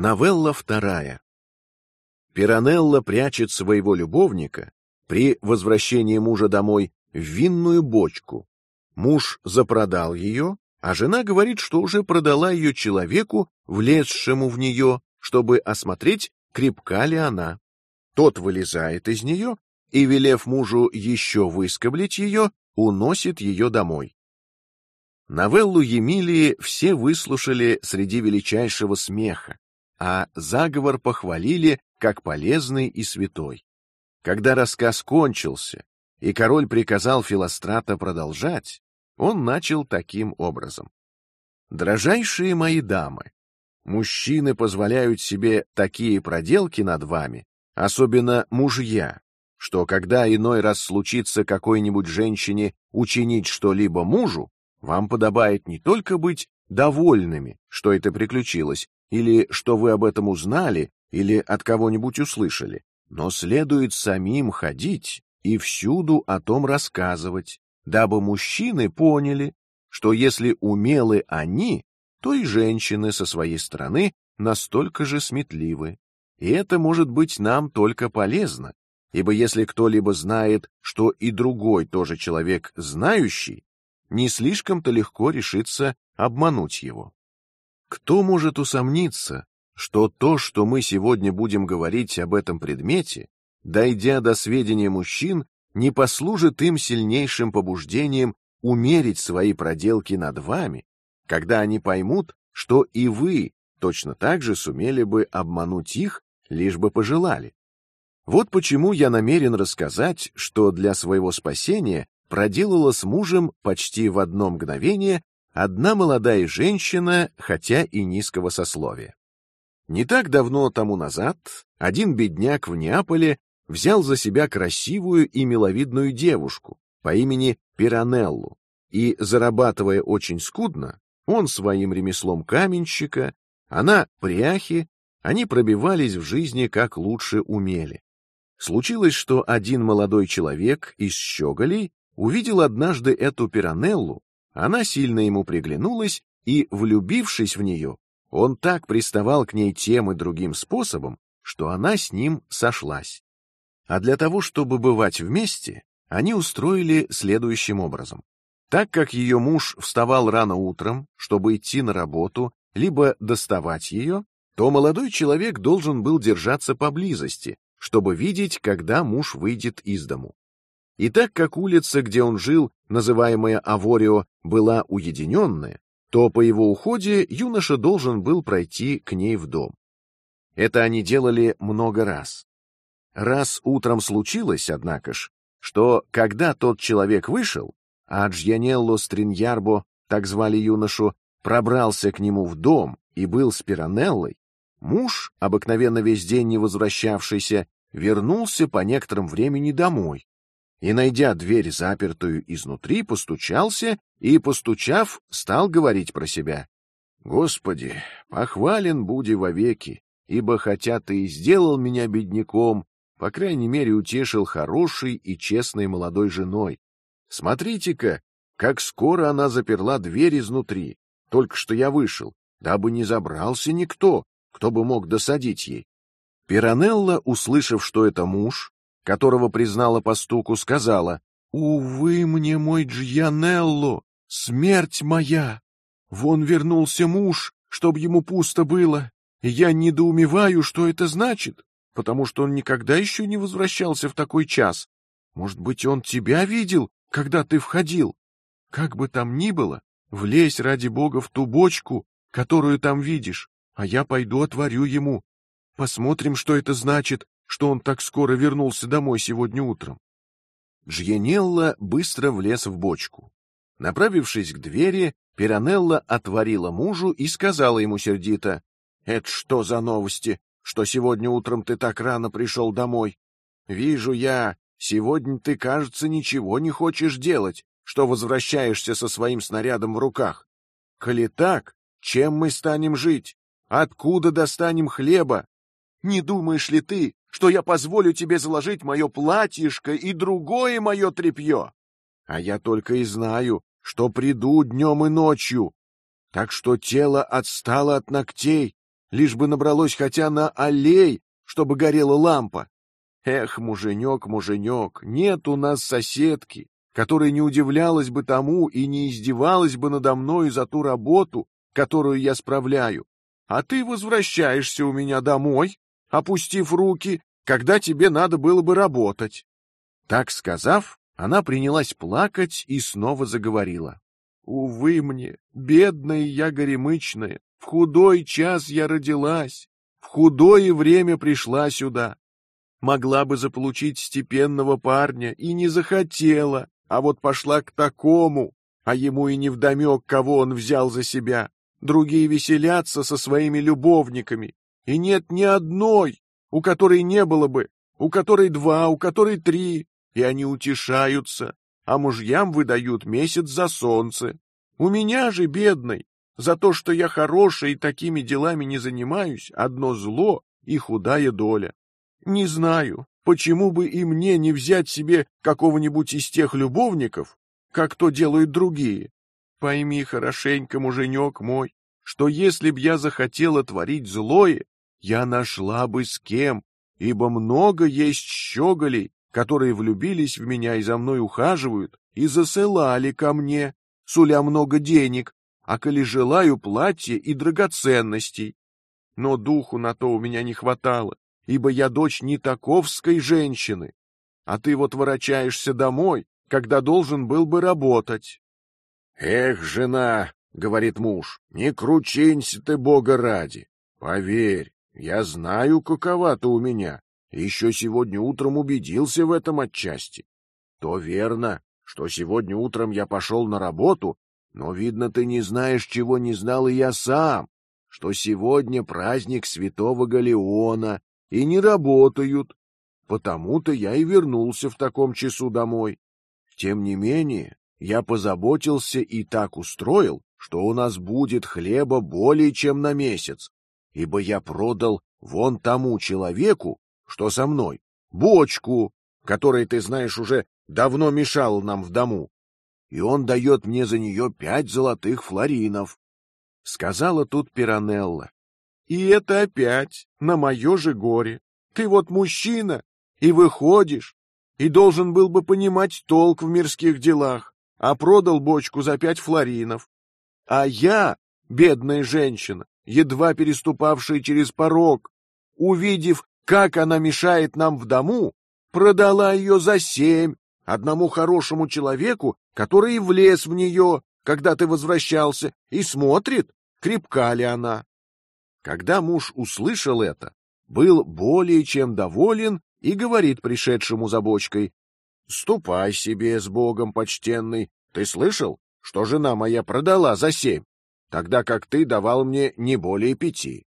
Новелла вторая. Пиранелла прячет своего любовника при возвращении мужа домой в винную бочку. Муж запродал ее, а жена говорит, что уже продала ее человеку, влезшему в нее, чтобы осмотреть, крепка ли она. Тот вылезает из нее и, велев мужу еще выскоблить ее, уносит ее домой. Новеллу Емилии все выслушали среди величайшего смеха, а заговор похвалили как полезный и святой. Когда рассказ кончился и король приказал Филострата продолжать, он начал таким образом: "Дрожайшие мои дамы, мужчины позволяют себе такие проделки над вами, особенно мужья, что когда иной раз случится какой-нибудь женщине учинить что-либо мужу, вам подобает не только быть довольными, что это приключилось, или что вы об этом узнали, или от кого-нибудь услышали, но следует самим ходить и всюду о том рассказывать, дабы мужчины поняли, что если умелы они, то и женщины со своей стороны настолько же сметливы. И это может быть нам только полезно, ибо если кто-либо знает, что и другой тоже человек знающий, не слишком-то легко решится обмануть его. Кто может усомниться, что то, что мы сегодня будем говорить об этом предмете, дойдя до сведения мужчин, не послужит им сильнейшим побуждением умерить свои проделки над вами, когда они поймут, что и вы точно так же сумели бы обмануть их, лишь бы пожелали. Вот почему я намерен рассказать, что для своего спасения проделала с мужем почти в одно мгновение одна молодая женщина, хотя и низкого сословия. Не так давно тому назад один бедняк в Неаполе взял за себя красивую и миловидную девушку по имени Пиранеллу, и зарабатывая очень скудно, он своим ремеслом каменщика, она пряхи, они пробивались в жизни как лучше умели. Случилось, что один молодой человек из щеголей увидел однажды эту Пиранеллу, она сильно ему приглянулась, и, влюбившись в нее, он так приставал к ней тем и другим способом, что она с ним сошлась. А для того, чтобы бывать вместе, они устроили следующим образом: так как ее муж вставал рано утром, чтобы идти на работу, либо доставать ее, то молодой человек должен был держаться поблизости, чтобы видеть, когда муж выйдет из дому. И так как улица, где он жил, называемая Аворио, была уединенная, то по его уходе юноша должен был пройти к ней в дом. Это они делали много раз. Раз утром случилось, однако ж, что когда тот человек вышел, а Джьянелло Стриньярбо, так звали юношу, пробрался к нему в дом и был с Пиранеллой, муж, обыкновенно весь день не возвращавшийся, вернулся по некоторым времени домой и, найдя дверь запертую изнутри, постучался и, постучав, стал говорить про себя: Господи, похвален буди вовеки, ибо хотя ты и сделал меня бедняком, по крайней мере утешил хорошей и честной молодой женой. Смотрите-ка, как скоро она заперла дверь изнутри. Только что я вышел, дабы не забрался никто, кто бы мог досадить ей. Пиранелла, услышав, что это муж, которого признала по стуку, сказала: "Увы мне, мой Джианелло, смерть моя. Вон вернулся муж, чтобы ему пусто было, я недоумеваю, что это значит, потому что он никогда еще не возвращался в такой час. Может быть, он тебя видел, когда ты входил? Как бы там ни было, влезь ради бога в ту бочку, которую там видишь, а я пойду отворю ему. Посмотрим, что это значит, что он так скоро вернулся домой сегодня утром. Джьенелла быстро влез в бочку. Направившись к двери, Пиранелла отворила мужу и сказала ему сердито: "Это что за новости, что сегодня утром ты так рано пришел домой? Вижу я, сегодня ты, кажется, ничего не хочешь делать, что возвращаешься со своим снарядом в руках. Коли так, чем мы станем жить? Откуда достанем хлеба? Не думаешь ли ты, что я позволю тебе заложить мое платьишко и другое мое тряпье? А я только и знаю, что приду днем и ночью. Так что тело отстало от ногтей, лишь бы набралось хотя на аллей, чтобы горела лампа. Эх, муженек, муженек, нет у нас соседки, которая не удивлялась бы тому и не издевалась бы надо мной за ту работу, которую я справляю. А ты возвращаешься у меня домой, опустив руки, когда тебе надо было бы работать. Так сказав, она принялась плакать и снова заговорила. Увы мне, бедная я горемычная, в худой час я родилась, в худое время пришла сюда. Могла бы заполучить степенного парня и не захотела, а вот пошла к такому, а ему и не вдомек, кого он взял за себя. Другие веселятся со своими любовниками, и нет ни одной, у которой не было бы, у которой два, у которой три, и они утешаются, а мужьям выдают месяц за солнце. У меня же, бедной, за то, что я хорошая и такими делами не занимаюсь, одно зло и худая доля. Не знаю, почему бы и мне не взять себе какого-нибудь из тех любовников, как то делают другие. Пойми хорошенько, муженек мой, что если б я захотела творить злое, я нашла бы с кем, ибо много есть щеголей, которые влюбились в меня и за мной ухаживают, и засылали ко мне, суля много денег, а коли желаю платья и драгоценностей. Но духу на то у меня не хватало, ибо я дочь не таковской женщины. А ты вот ворочаешься домой, когда должен был бы работать. Эх, жена, говорит муж, не кручинься ты бога ради. Поверь, я знаю, какова ты у меня, еще сегодня утром убедился в этом отчасти. То верно, что сегодня утром я пошел на работу, но видно, ты не знаешь, чего не знал и я сам, что сегодня праздник Святого Галеона и не работают. Потому-то я и вернулся в таком часу домой. Тем не менее, я позаботился и так устроил, что у нас будет хлеба более чем на месяц, ибо я продал вон тому человеку, что со мной, бочку, которой ты знаешь уже давно мешал нам в дому, и он дает мне за нее пять золотых флоринов. Сказала тут Пиранелла. И это опять на мое же горе. Ты вот мужчина и выходишь, и должен был бы понимать толк в мирских делах, а продал бочку за пять флоринов. А я, бедная женщина, едва переступавшая через порог, увидев, как она мешает нам в дому, продала ее за семь одному хорошему человеку, который влез в нее, когда ты возвращался, и смотрит, крепка ли она. Когда муж услышал это, был более чем доволен и говорит пришедшему за бочкой: "Ступай себе с Богом, почтенный. Ты слышал, что жена моя продала за семь, тогда как ты давал мне не более пяти?"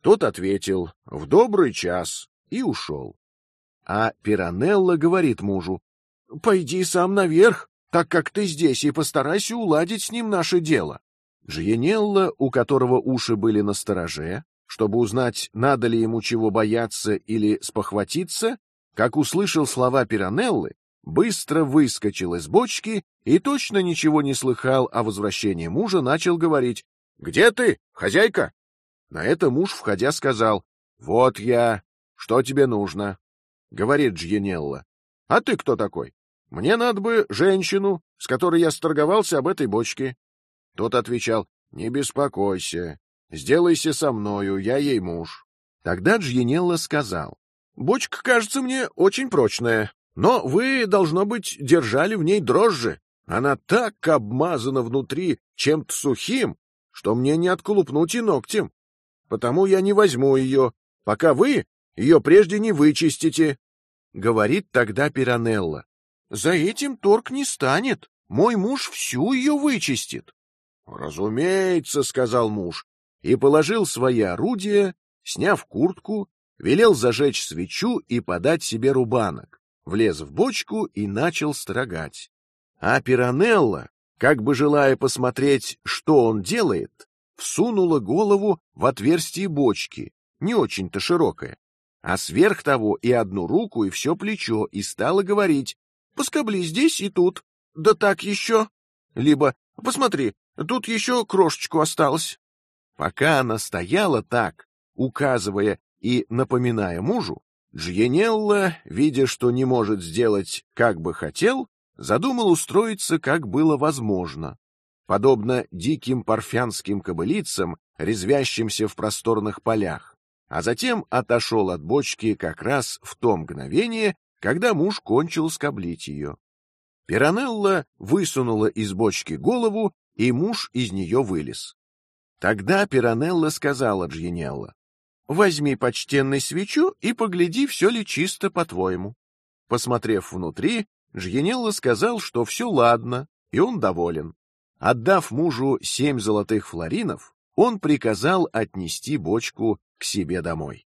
Тот ответил в добрый час и ушел. А Пиранелла говорит мужу: "Пойди сам наверх, так как ты здесь, и постарайся уладить с ним наше дело". Джиенелла, у которого уши были на стороже, чтобы узнать, надо ли ему чего бояться или спохватиться, как услышал слова Пиранеллы, быстро выскочил из бочки и точно ничего не слыхал о возвращении мужа, начал говорить: "Где ты, хозяйка?" На это муж, входя, сказал: "Вот я. Что тебе нужно?" Говорит Джьенелла: "А ты кто такой? Мне надо бы женщину, с которой я сторговался об этой бочке." Тот отвечал: "Не беспокойся, сделайся со мною, я ей муж." Тогда Джьенелла сказал: "Бочка кажется мне очень прочная, но вы должно быть держали в ней дрожжи. Она так обмазана внутри чем-то сухим, что мне не отколупнуть и ногтем потому я не возьму ее, пока вы ее прежде не вычистите. Говорит тогда Пиранелла. За этим торг не станет. Мой муж всю ее вычистит. Разумеется, сказал муж и положил свои орудия, сняв куртку, велел зажечь свечу и подать себе рубанок, влез в бочку и начал строгать. А Пиранелла, как бы желая посмотреть, что он делает, всунула голову в отверстие бочки, не очень-то широкое, а сверх того и одну руку и все плечо, и стала говорить: "Поскобли здесь и тут, да так еще, либо посмотри, тут еще крошечку осталось". Пока она стояла так, указывая и напоминая мужу, Джиенелла, видя, что не может сделать, как бы хотел, задумал устроиться, как было возможно, подобно диким парфянским кобылицам, резвящимся в просторных полях, а затем отошел от бочки как раз в то мгновение, когда муж кончил скоблить ее. Пиранелла высунула из бочки голову, и муж из нее вылез. Тогда Пиранелла сказала Джинелла: Возьми почтенный свечу и погляди, все ли чисто по-твоему. Посмотрев внутри, Жьенелло сказал, что все ладно, и он доволен. Отдав мужу семь золотых флоринов, он приказал отнести бочку к себе домой.